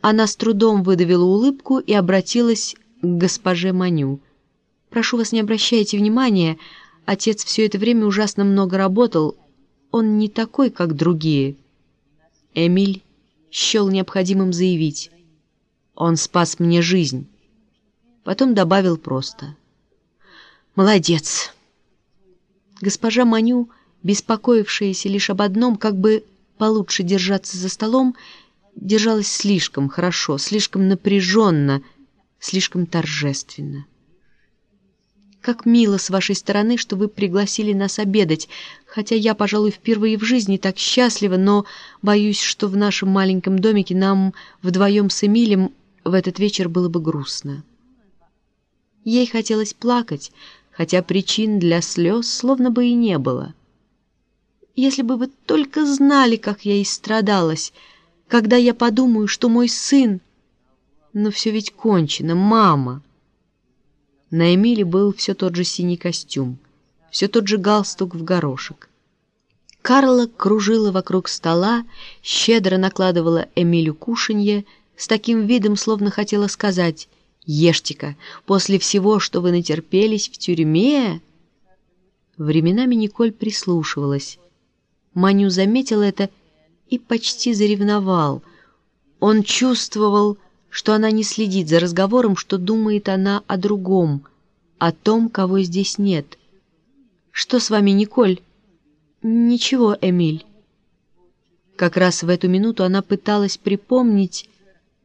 Speaker 1: Она с трудом выдавила улыбку и обратилась к госпоже Маню. «Прошу вас, не обращайте внимания, Отец все это время ужасно много работал. Он не такой, как другие. Эмиль счел необходимым заявить. Он спас мне жизнь. Потом добавил просто. «Молодец!» Госпожа Маню, беспокоившаяся лишь об одном, как бы получше держаться за столом, держалась слишком хорошо, слишком напряженно, слишком торжественно. Как мило с вашей стороны, что вы пригласили нас обедать, хотя я, пожалуй, впервые в жизни так счастлива, но боюсь, что в нашем маленьком домике нам вдвоем с Эмилем в этот вечер было бы грустно. Ей хотелось плакать, хотя причин для слез словно бы и не было. Если бы вы только знали, как я истрадалась, когда я подумаю, что мой сын... Но все ведь кончено, мама. На Эмиле был все тот же синий костюм, все тот же галстук в горошек. Карла кружила вокруг стола, щедро накладывала Эмилю кушанье, с таким видом, словно хотела сказать «Ешьте-ка, после всего, что вы натерпелись в тюрьме...» Временами Николь прислушивалась. Маню заметил это и почти заревновал. Он чувствовал, что она не следит за разговором, что думает она о другом, о том, кого здесь нет. «Что с вами, Николь?» «Ничего, Эмиль». Как раз в эту минуту она пыталась припомнить,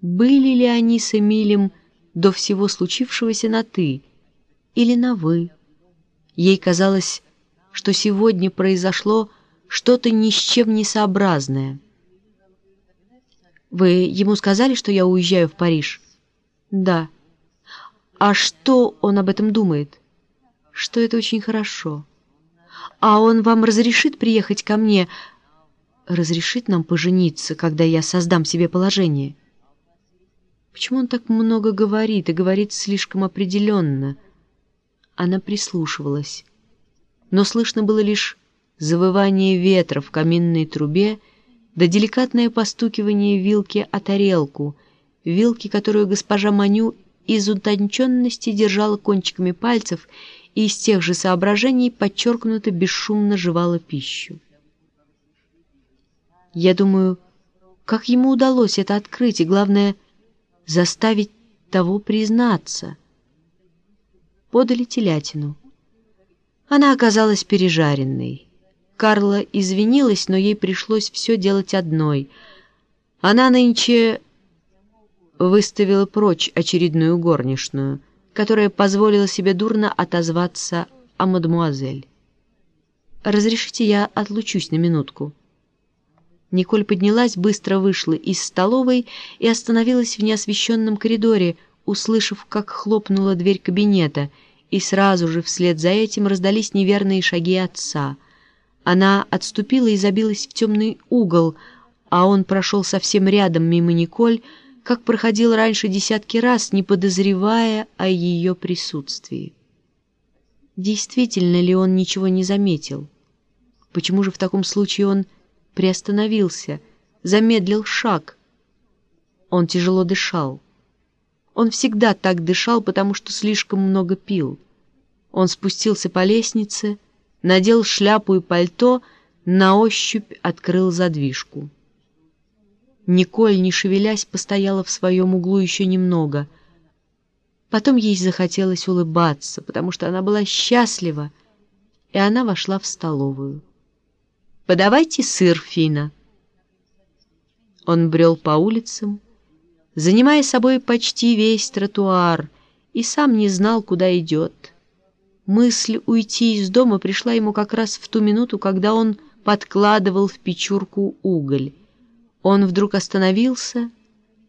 Speaker 1: были ли они с Эмилем до всего случившегося на «ты» или на «вы». Ей казалось, что сегодня произошло что-то ни с чем не сообразное. Вы ему сказали, что я уезжаю в Париж? Да. А что он об этом думает? Что это очень хорошо. А он вам разрешит приехать ко мне? Разрешит нам пожениться, когда я создам себе положение? Почему он так много говорит и говорит слишком определенно? Она прислушивалась. Но слышно было лишь завывание ветра в каминной трубе да деликатное постукивание вилки о тарелку, вилки, которую госпожа Маню из утонченности держала кончиками пальцев и из тех же соображений подчеркнуто бесшумно жевала пищу. Я думаю, как ему удалось это открыть, и, главное, заставить того признаться. Подали телятину. Она оказалась пережаренной. Карла извинилась, но ей пришлось все делать одной. Она нынче выставила прочь очередную горничную, которая позволила себе дурно отозваться о мадемуазель. «Разрешите, я отлучусь на минутку». Николь поднялась, быстро вышла из столовой и остановилась в неосвещенном коридоре, услышав, как хлопнула дверь кабинета, и сразу же вслед за этим раздались неверные шаги отца — она отступила и забилась в темный угол, а он прошел совсем рядом мимо Николь, как проходил раньше десятки раз, не подозревая о ее присутствии. Действительно ли он ничего не заметил? Почему же в таком случае он приостановился, замедлил шаг? Он тяжело дышал. Он всегда так дышал, потому что слишком много пил. Он спустился по лестнице, надел шляпу и пальто, на ощупь открыл задвижку. Николь, не шевелясь, постояла в своем углу еще немного. Потом ей захотелось улыбаться, потому что она была счастлива, и она вошла в столовую. «Подавайте сыр, Фина». Он брел по улицам, занимая собой почти весь тротуар, и сам не знал, куда идет. Мысль уйти из дома пришла ему как раз в ту минуту, когда он подкладывал в печурку уголь. Он вдруг остановился,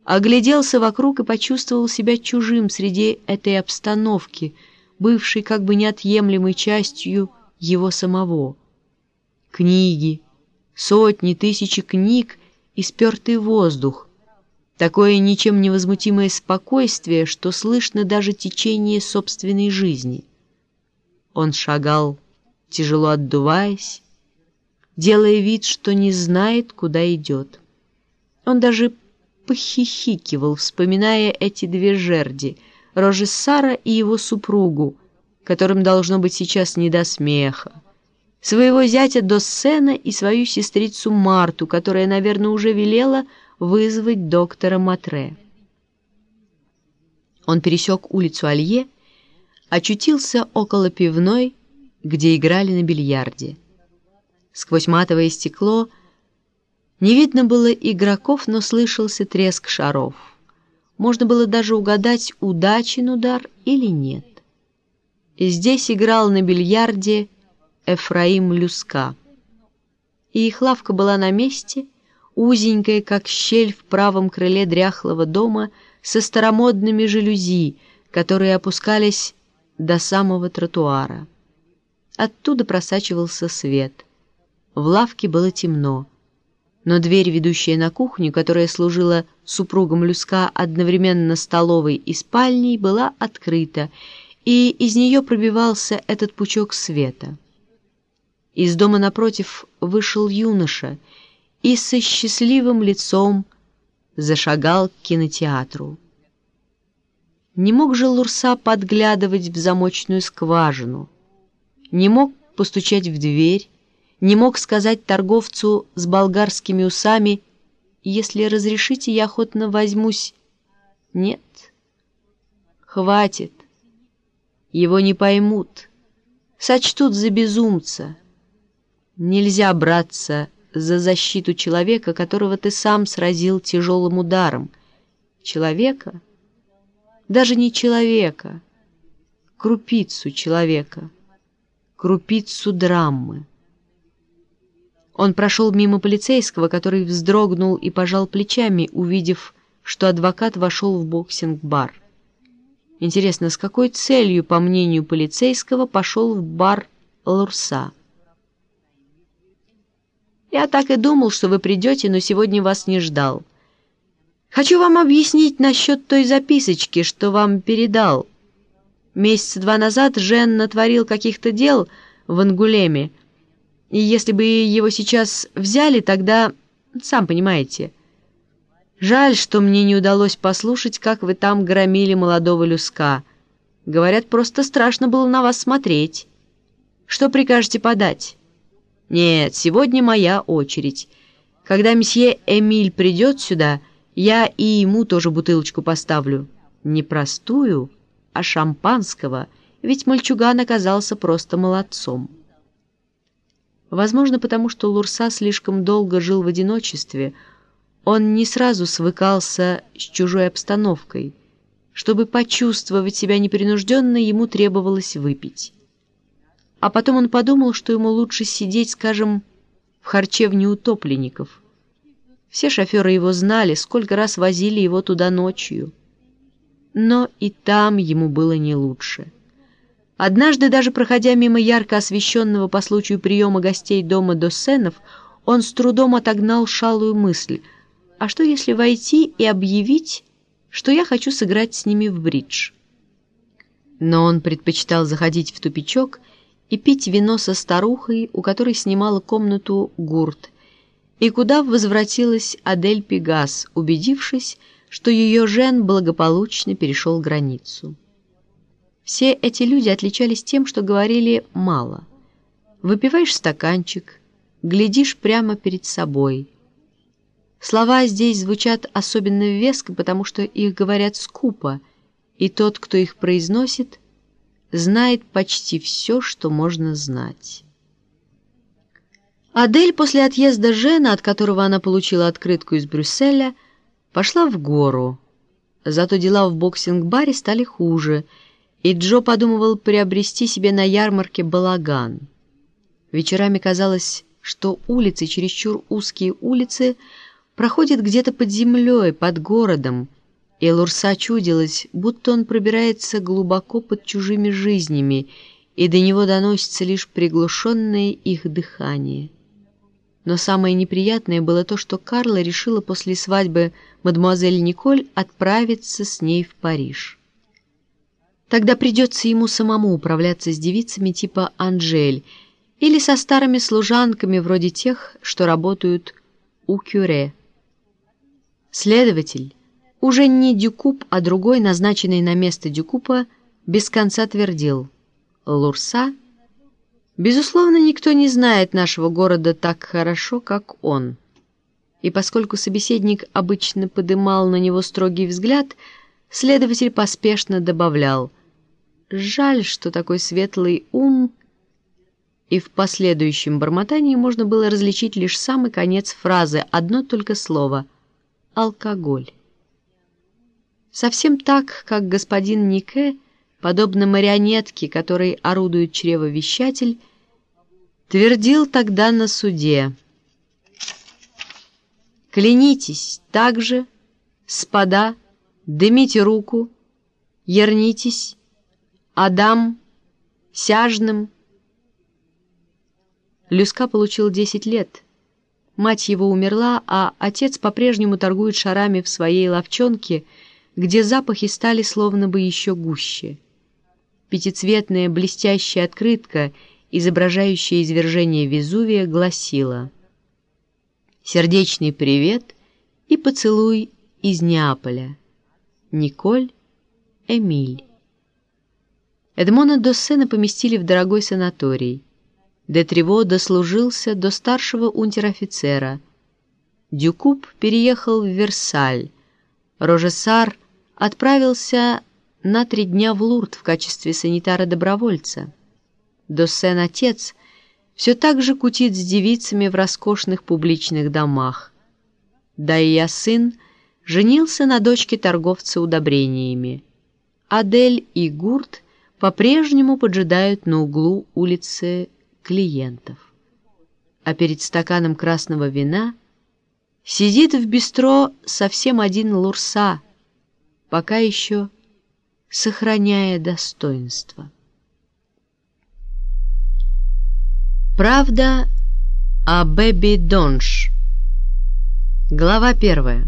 Speaker 1: огляделся вокруг и почувствовал себя чужим среди этой обстановки, бывшей как бы неотъемлемой частью его самого. Книги, сотни, тысячи книг и спертый воздух. Такое ничем невозмутимое спокойствие, что слышно даже течение собственной жизни — он шагал, тяжело отдуваясь, делая вид, что не знает, куда идет. Он даже похихикивал, вспоминая эти две жерди, Рожессара и его супругу, которым должно быть сейчас не до смеха, своего зятя до сцена и свою сестрицу Марту, которая, наверное, уже велела вызвать доктора Матре. Он пересек улицу Алье очутился около пивной, где играли на бильярде. Сквозь матовое стекло не видно было игроков, но слышался треск шаров. Можно было даже угадать, удачен удар или нет. Здесь играл на бильярде Эфраим Люска. И их лавка была на месте, узенькая, как щель в правом крыле дряхлого дома, со старомодными жалюзи, которые опускались до самого тротуара. Оттуда просачивался свет. В лавке было темно. но дверь, ведущая на кухню, которая служила супругам Люска одновременно столовой и спальней, была открыта, и из нее пробивался этот пучок света. Из дома напротив вышел юноша и со счастливым лицом зашагал к кинотеатру. Не мог же Лурса подглядывать в замочную скважину, не мог постучать в дверь, не мог сказать торговцу с болгарскими усами «Если разрешите, я охотно возьмусь». Нет, хватит, его не поймут, сочтут за безумца. Нельзя браться за защиту человека, которого ты сам сразил тяжелым ударом. Человека? Даже не человека, крупицу человека, крупицу драмы. Он прошел мимо полицейского, который вздрогнул и пожал плечами, увидев, что адвокат вошел в боксинг-бар. Интересно, с какой целью, по мнению полицейского, пошел в бар Лурса? «Я так и думал, что вы придете, но сегодня вас не ждал. Хочу вам объяснить насчет той записочки, что вам передал. Месяца два назад Жен натворил каких-то дел в Ангулеме, и если бы его сейчас взяли, тогда, сам понимаете. Жаль, что мне не удалось послушать, как вы там громили молодого люска. Говорят, просто страшно было на вас смотреть. Что прикажете подать? Нет, сегодня моя очередь. Когда месье Эмиль придет сюда, я и ему тоже бутылочку поставлю. Не простую, а шампанского, ведь мальчуган оказался просто молодцом. Возможно, потому что Лурса слишком долго жил в одиночестве, он не сразу свыкался с чужой обстановкой. Чтобы почувствовать себя непринужденно, ему требовалось выпить. А потом он подумал, что ему лучше сидеть, скажем, в харчевне утопленников. Все шоферы его знали, сколько раз возили его туда ночью. Но и там ему было не лучше. Однажды, даже проходя мимо ярко освещенного по случаю приема гостей дома Доссенов, он с трудом отогнал шалую мысль. А что если войти и объявить, что я хочу сыграть с ними в бридж? Но он предпочитал заходить в тупичок и пить вино со старухой, у которой снимала комнату гурт, и куда возвратилась Адель Пегас, убедившись, что ее Жен благополучно перешел границу. Все эти люди отличались тем, что говорили мало. Выпиваешь стаканчик, глядишь прямо перед собой. Слова здесь звучат особенно веско, потому что их говорят скупо, и тот, кто их произносит, знает почти все, что можно знать. Адель после отъезда Жена, от которого она получила открытку из Брюсселя, пошла в гору. Зато дела в боксинг-баре стали хуже — и Джо подумывал приобрести себе на ярмарке балаган. Вечерами казалось, что улицы, чересчур узкие улицы, проходят где-то под землей, под городом, и Лурса чудилось, будто он пробирается глубоко под чужими жизнями, и до него доносится лишь приглушенное их дыхание. Но самое неприятное было то, что Карла решила после свадьбы мадемуазель Николь отправиться с ней в Париж. Тогда придется ему самому управляться с девицами типа Анжель или со старыми служанками вроде тех, что работают у Кюре. Следователь, уже не Дюкуп, а другой, назначенный на место Дюкупа, без конца твердил «Лурса?» Безусловно, никто не знает нашего города так хорошо, как он. И поскольку собеседник обычно подымал на него строгий взгляд, следователь поспешно добавлял – Жаль, что такой светлый ум... И в последующем бормотании можно было различить лишь самый конец фразы, одно только слово — алкоголь. Совсем так, как господин Нике, подобно марионетке, которой орудует чревовещатель, твердил тогда на суде. «Клянитесь также, спада, дымите руку, ернитесь, Адам Сяжным. Люска получил 10 лет, Мать его умерла, а отец по-прежнему торгует шарами в своей ловчонке, где запахи стали словно бы еще гуще. Пятицветная блестящая открытка, изображающая извержение Везувия, гласила «Сердечный привет и поцелуй из Неаполя. Николь Эмиль». Эдмона Доссена поместили в дорогой санаторий. Де Трево дослужился до старшего унтер-офицера. Дюкуб переехал в Версаль. Рожесар отправился на три дня в Лурд в качестве санитара-добровольца. Доссен отец все так же кутит с девицами в роскошных публичных домах. Да и я сын женился на дочке торговца удобрениями. Адель и Гурт по-прежнему поджидают на углу улицы клиентов. А перед стаканом красного вина сидит в бистро совсем один Лурса, пока еще сохраняя достоинство. Правда о Бэби Донш. Глава первая.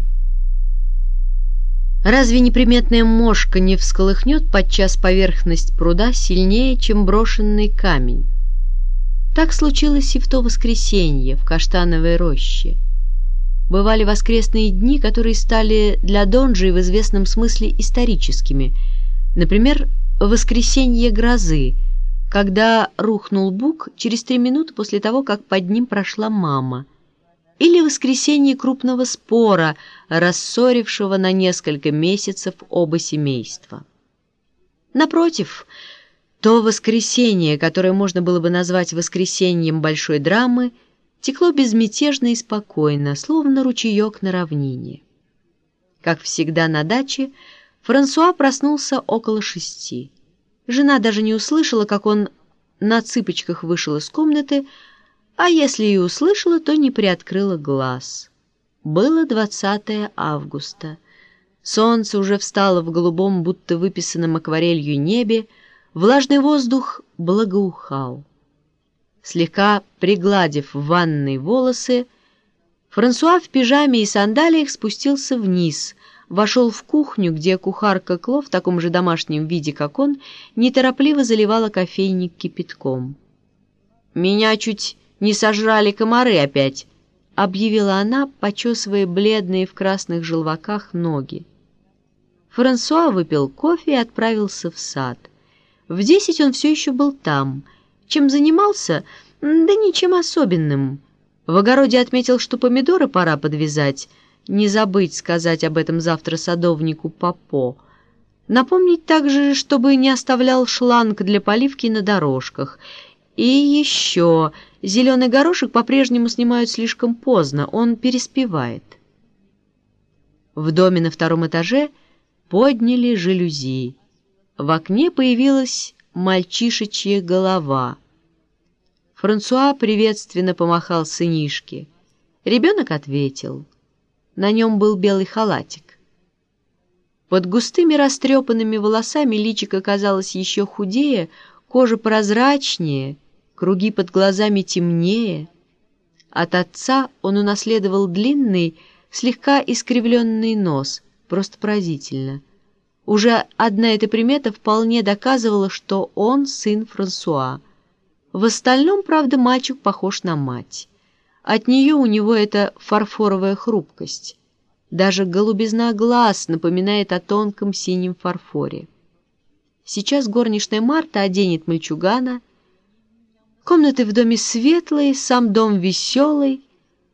Speaker 1: Разве неприметная мошка не всколыхнет подчас поверхность пруда сильнее, чем брошенный камень? Так случилось и в то воскресенье в Каштановой роще. Бывали воскресные дни, которые стали для Донжи в известном смысле историческими. Например, воскресенье грозы, когда рухнул бук через три минуты после того, как под ним прошла мама – или воскресенье крупного спора, рассорившего на несколько месяцев оба семейства. Напротив, то воскресенье, которое можно было бы назвать воскресеньем большой драмы, текло безмятежно и спокойно, словно ручеек на равнине. Как всегда на даче, Франсуа проснулся около шести. Жена даже не услышала, как он на цыпочках вышел из комнаты, а если и услышала, то не приоткрыла глаз. Было 20 августа. Солнце уже встало в голубом, будто выписанном акварелью небе, влажный воздух благоухал. Слегка пригладив в ванной волосы, Франсуа в пижаме и сандалиях спустился вниз, вошел в кухню, где кухарка Кло в таком же домашнем виде, как он, неторопливо заливала кофейник кипятком. «Меня чуть не сожрали комары опять», — объявила она, почесывая бледные в красных желваках ноги. Франсуа выпил кофе и отправился в сад. В десять он все еще был там. Чем занимался? Да ничем особенным. В огороде отметил, что помидоры пора подвязать. Не забыть сказать об этом завтра садовнику Папо. Напомнить также, чтобы не оставлял шланг для поливки на дорожках. И еще Зеленый горошек по-прежнему снимают слишком поздно, он переспевает. В доме на втором этаже подняли жалюзи. В окне появилась мальчишечья голова. Франсуа приветственно помахал сынишке. Ребенок ответил. На нем был белый халатик. Под густыми растрепанными волосами личико казалось еще худее, кожа прозрачнее — круги под глазами темнее. От отца он унаследовал длинный, слегка искривленный нос, просто поразительно. Уже одна эта примета вполне доказывала, что он сын Франсуа. В остальном, правда, мальчик похож на мать. От нее у него эта фарфоровая хрупкость. Даже голубизна глаз напоминает о тонком синем фарфоре. Сейчас горничная Марта оденет мальчугана, Комнаты в доме светлые, сам дом веселый,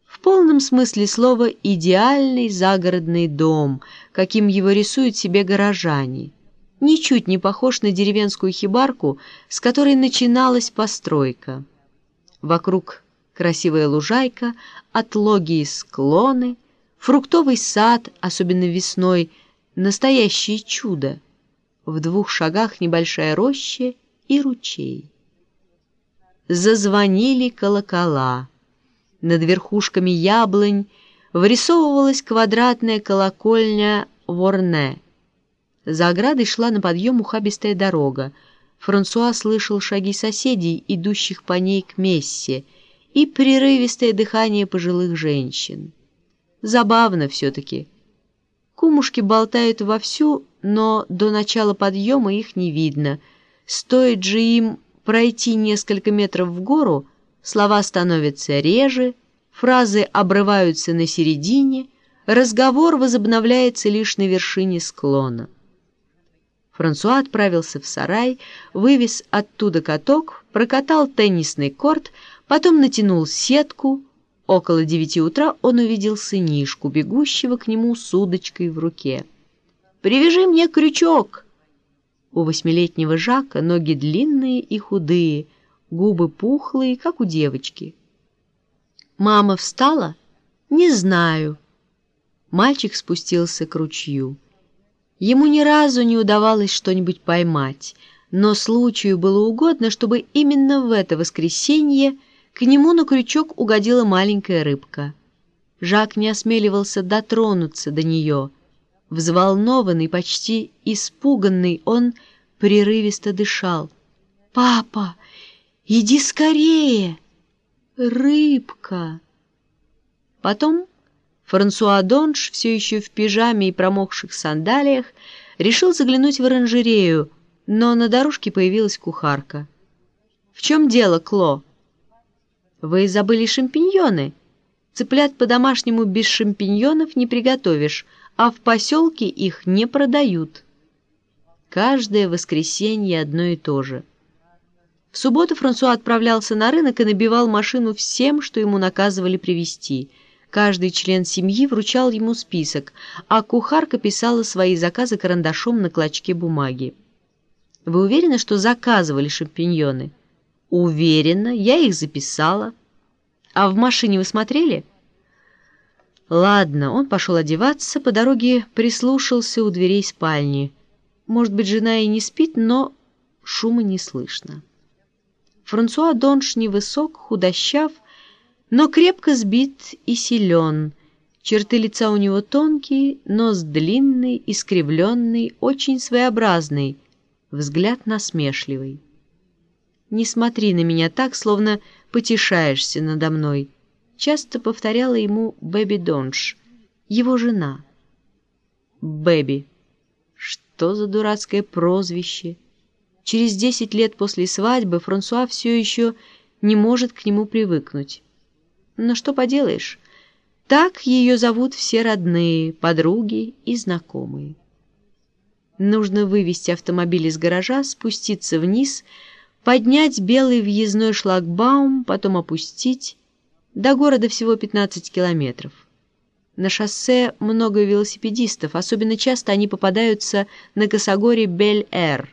Speaker 1: в полном смысле слова идеальный загородный дом, каким его рисуют себе горожане. Ничуть не похож на деревенскую хибарку, с которой начиналась постройка. Вокруг красивая лужайка, отлогие склоны, фруктовый сад, особенно весной, настоящее чудо. В двух шагах небольшая роща и ручей зазвонили колокола. Над верхушками яблонь вырисовывалась квадратная колокольня Ворне. За оградой шла на подъем ухабистая дорога. Франсуа слышал шаги соседей, идущих по ней к мессе, и прерывистое дыхание пожилых женщин. Забавно все-таки. Кумушки болтают вовсю, но до начала подъема их не видно. Стоит же им пройти несколько метров в гору, слова становятся реже, фразы обрываются на середине, разговор возобновляется лишь на вершине склона. Франсуа отправился в сарай, вывез оттуда каток, прокатал теннисный корт, потом натянул сетку. Около девяти утра он увидел сынишку, бегущего к нему с удочкой в руке. «Привяжи мне крючок!» У восьмилетнего Жака ноги длинные и худые, губы пухлые, как у девочки. «Мама встала?» «Не знаю». Мальчик спустился к ручью. Ему ни разу не удавалось что-нибудь поймать, но случаю было угодно, чтобы именно в это воскресенье к нему на крючок угодила маленькая рыбка. Жак не осмеливался дотронуться до нее. Взволнованный, почти испуганный, он прерывисто дышал. «Папа, иди скорее!» «Рыбка!» Потом Франсуа Донж, все еще в пижаме и промокших сандалиях, решил заглянуть в оранжерею, но на дорожке появилась кухарка. «В чем дело, Кло?» «Вы забыли шампиньоны. Цыплят по-домашнему без шампиньонов не приготовишь, а в поселке их не продают». Каждое воскресенье одно и то же. В субботу Франсуа отправлялся на рынок и набивал машину всем, что ему наказывали привезти – Каждый член семьи вручал ему список, а кухарка писала свои заказы карандашом на клочке бумаги. «Вы уверены, что заказывали шампиньоны?» «Уверена, я их записала». «А в машине вы смотрели?» Ладно, он пошел одеваться, по дороге прислушался у дверей спальни. Может быть, жена и не спит, но шума не слышно. Франсуа Донш невысок, худощав, но крепко сбит и силен. Черты лица у него тонкие, нос длинный, искривленный, очень своеобразный, взгляд насмешливый. «Не смотри на меня так, словно потешаешься надо мной», часто повторяла ему Бэби Донж, его жена. Бэби. Что за дурацкое прозвище? Через десять лет после свадьбы Франсуа все еще не может к нему привыкнуть. Но что поделаешь, так ее зовут все родные, подруги и знакомые. Нужно вывести автомобиль из гаража, спуститься вниз, поднять белый въездной шлагбаум, потом опустить. До города всего 15 километров. На шоссе много велосипедистов, особенно часто они попадаются на косогоре Бель-Эр.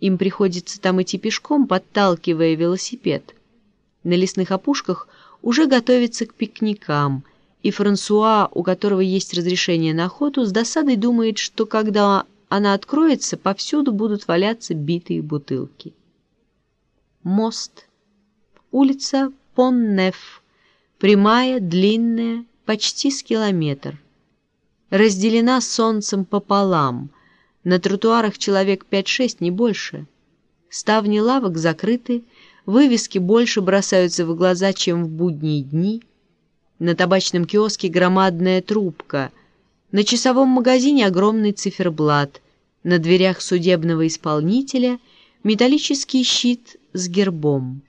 Speaker 1: Им приходится там идти пешком, подталкивая велосипед. На лесных опушках – уже готовится к пикникам, и Франсуа, у которого есть разрешение на охоту, с досадой думает, что когда она откроется, повсюду будут валяться битые бутылки. Мост. Улица Пон-Неф. Прямая, длинная, почти с километр. Разделена солнцем пополам. На тротуарах человек 5-6, не больше. Ставни лавок закрыты, Вывески больше бросаются в глаза, чем в будние дни. На табачном киоске громадная трубка. На часовом магазине огромный циферблат. На дверях судебного исполнителя металлический щит с гербом.